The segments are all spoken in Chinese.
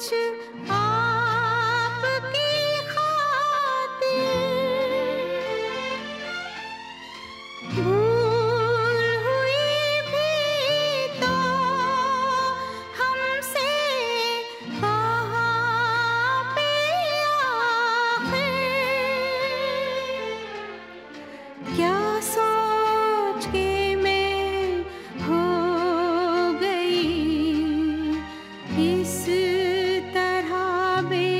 去。me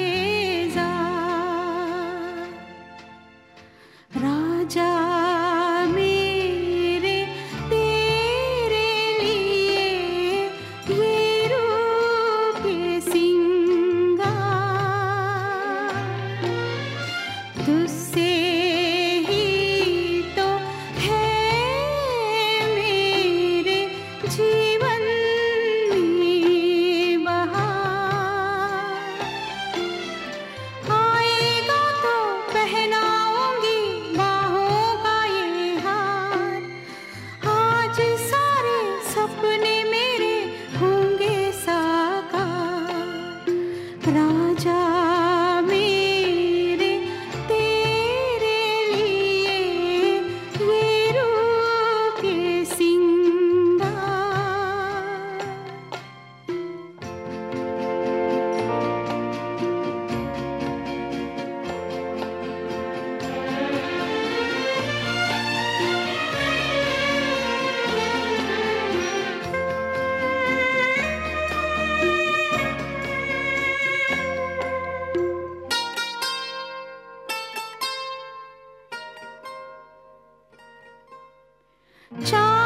枪